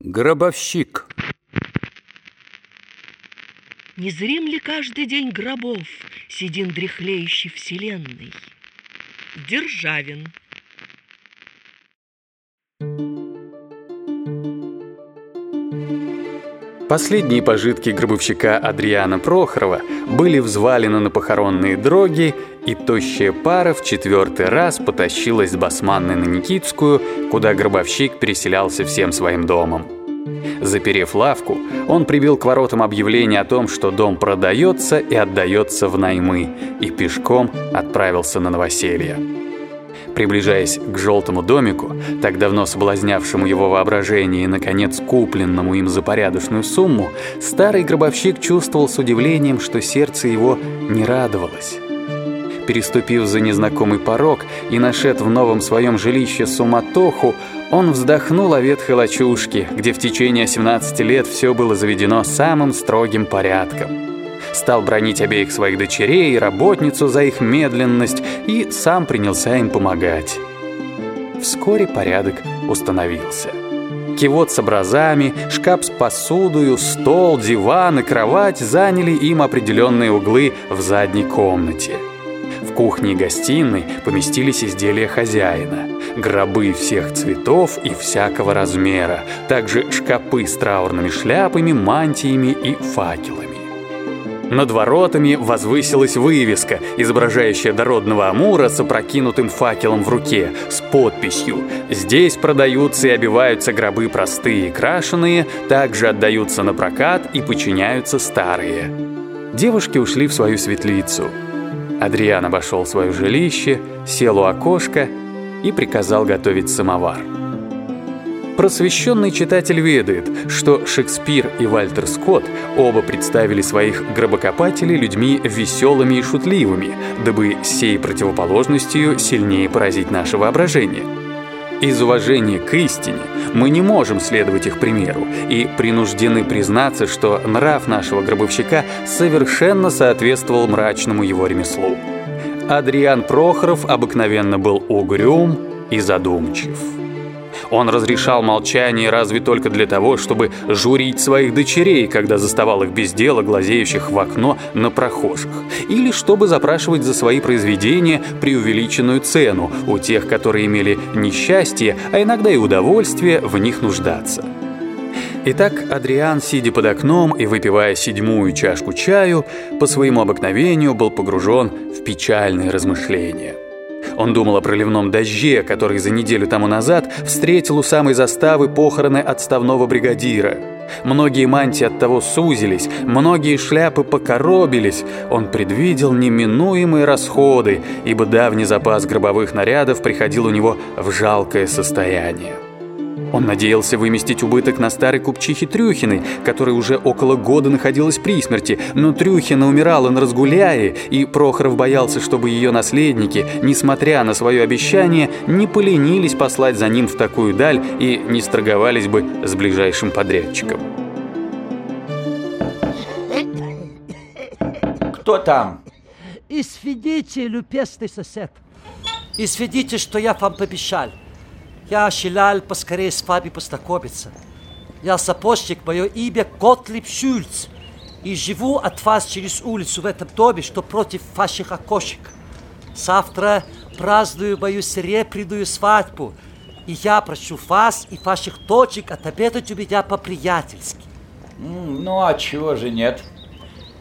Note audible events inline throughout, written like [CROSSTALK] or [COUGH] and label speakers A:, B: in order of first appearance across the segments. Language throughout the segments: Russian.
A: Гробовщик.
B: Не зрим ли каждый день гробов Седин дряхлеющий вселенной? Державин.
C: Последние пожитки гробовщика Адриана Прохорова были взвалены на похоронные дроги, и тощая пара в четвертый раз потащилась с Басманной на Никитскую, куда гробовщик переселялся всем своим домом. Заперев лавку, он прибил к воротам объявление о том, что дом продается и отдается в наймы, и пешком отправился на новоселье. Приближаясь к желтому домику, так давно соблазнявшему его воображение и, наконец, купленному им за порядочную сумму, старый гробовщик чувствовал с удивлением, что сердце его не радовалось. Переступив за незнакомый порог и нашед в новом своем жилище суматоху, он вздохнул о ветхой лачушке, где в течение 17 лет все было заведено самым строгим порядком стал бронить обеих своих дочерей и работницу за их медленность и сам принялся им помогать. Вскоре порядок установился. Кивот с образами, шкаф с посудою, стол, диван и кровать заняли им определенные углы в задней комнате. В кухне и гостиной поместились изделия хозяина. Гробы всех цветов и всякого размера. Также шкапы с траурными шляпами, мантиями и факелами. Над воротами возвысилась вывеска, изображающая дородного Амура с опрокинутым факелом в руке, с подписью «Здесь продаются и обиваются гробы простые и крашеные, также отдаются на прокат и подчиняются старые». Девушки ушли в свою светлицу. Адриан обошел свое жилище, сел у окошка и приказал готовить самовар. Просвещенный читатель ведает, что Шекспир и Вальтер Скотт оба представили своих гробокопателей людьми веселыми и шутливыми, дабы сей противоположностью сильнее поразить наше воображение. Из уважения к истине мы не можем следовать их примеру и принуждены признаться, что нрав нашего гробовщика совершенно соответствовал мрачному его ремеслу. Адриан Прохоров обыкновенно был угрюм и задумчив. Он разрешал молчание разве только для того, чтобы журить своих дочерей, когда заставал их без дела, глазеющих в окно на прохожих, или чтобы запрашивать за свои произведения преувеличенную цену у тех, которые имели несчастье, а иногда и удовольствие в них нуждаться. Итак, Адриан, сидя под окном и выпивая седьмую чашку чаю, по своему обыкновению был погружен в печальные размышления. Он думал о проливном дожде, который за неделю тому назад встретил у самой заставы похороны отставного бригадира. Многие мантии от того сузились, многие шляпы покоробились. Он предвидел неминуемые расходы, ибо давний запас гробовых нарядов приходил у него в жалкое состояние. Он надеялся выместить убыток на старой купчихе Трюхиной, которая уже около года находилась при смерти, но Трюхина умирала на разгуляе, и Прохоров боялся, чтобы ее наследники, несмотря на свое обещание, не поленились послать за ним в такую даль и не сторговались бы с ближайшим подрядчиком.
D: Кто там?
E: И сведите, любезный сосед. И сведите, что я вам пообещал. Я желал поскорее с вами познакомиться. Я сапожник, мое имя Готлиб Шюльц. И живу от вас через улицу в этом доме, что против ваших окошек. Завтра праздную мою серебряную свадьбу. И я прошу вас и ваших дочек отобедать у меня по-приятельски.
D: Ну, а чего же нет?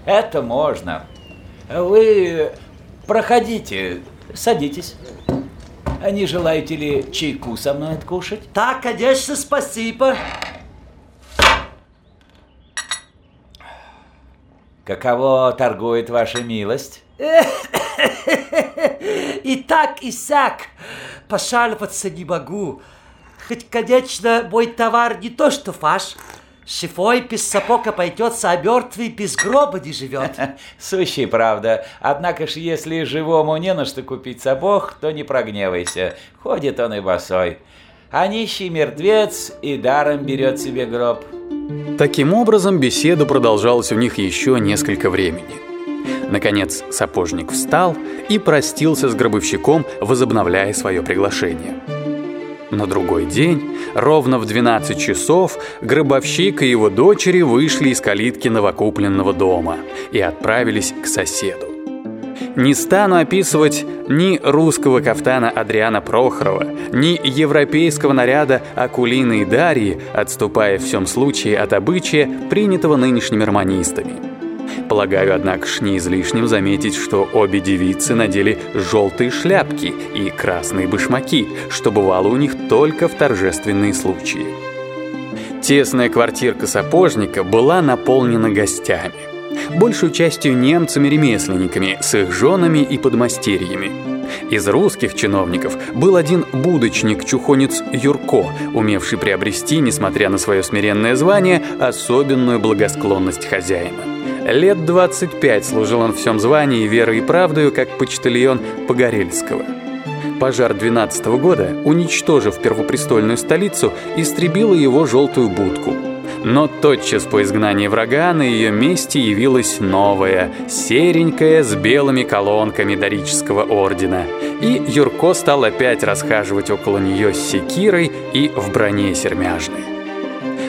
D: Это можно. Вы проходите, садитесь. А не желаете ли чайку со мной откушать?
E: Так, конечно, спасибо.
D: Каково торгует ваша милость?
E: И так, и сяк. Пошаловаться не могу. Хоть, конечно, мой товар не то, что ваш. Шифой без сапог обойдется, а мертвый без гроба не живет. [LAUGHS]
D: Сущий правда. Однако ж, если живому не на что купить сапог, то не прогневайся. Ходит он и босой. А нищий мертвец и даром берет себе гроб.
C: Таким образом, беседа продолжалась у них еще несколько времени. Наконец, сапожник встал и простился с гробовщиком, возобновляя свое приглашение. На другой день, ровно в 12 часов, гробовщик и его дочери вышли из калитки новокупленного дома и отправились к соседу. Не стану описывать ни русского кафтана Адриана Прохорова, ни европейского наряда Акулины и Дарьи, отступая в всем случае от обычая, принятого нынешними романистами. Полагаю, однако ж не излишним заметить, что обе девицы надели желтые шляпки и красные башмаки, что бывало у них только в торжественные случаи. Тесная квартирка сапожника была наполнена гостями большую частью немцами-ремесленниками с их женами и подмастерьями. Из русских чиновников был один будочник-чухонец Юрко, умевший приобрести, несмотря на свое смиренное звание, особенную благосклонность хозяина. Лет 25 служил он в всем звании верой и правдою, как почтальон Погорельского. Пожар 12 -го года, уничтожив первопрестольную столицу, истребила его желтую будку – но тотчас по изгнании врага на ее месте явилась новая, серенькая, с белыми колонками дорического ордена. И Юрко стал опять расхаживать около нее с секирой и в броне сермяжной.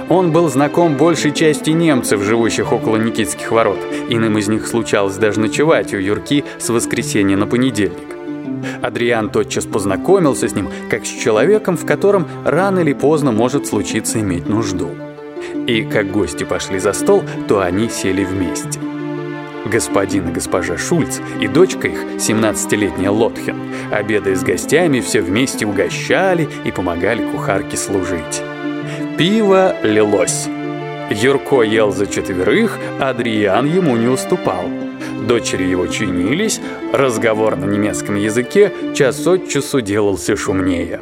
C: Он был знаком большей части немцев, живущих около Никитских ворот. Иным из них случалось даже ночевать у Юрки с воскресенья на понедельник. Адриан тотчас познакомился с ним, как с человеком, в котором рано или поздно может случиться иметь нужду. И как гости пошли за стол, то они сели вместе. Господин и госпожа Шульц и дочка их, 17-летняя Лотхен, обедая с гостями, все вместе угощали и помогали кухарке служить. Пиво лилось. Юрко ел за четверых, Адриан ему не уступал. Дочери его чинились, разговор на немецком языке час от часу делался шумнее.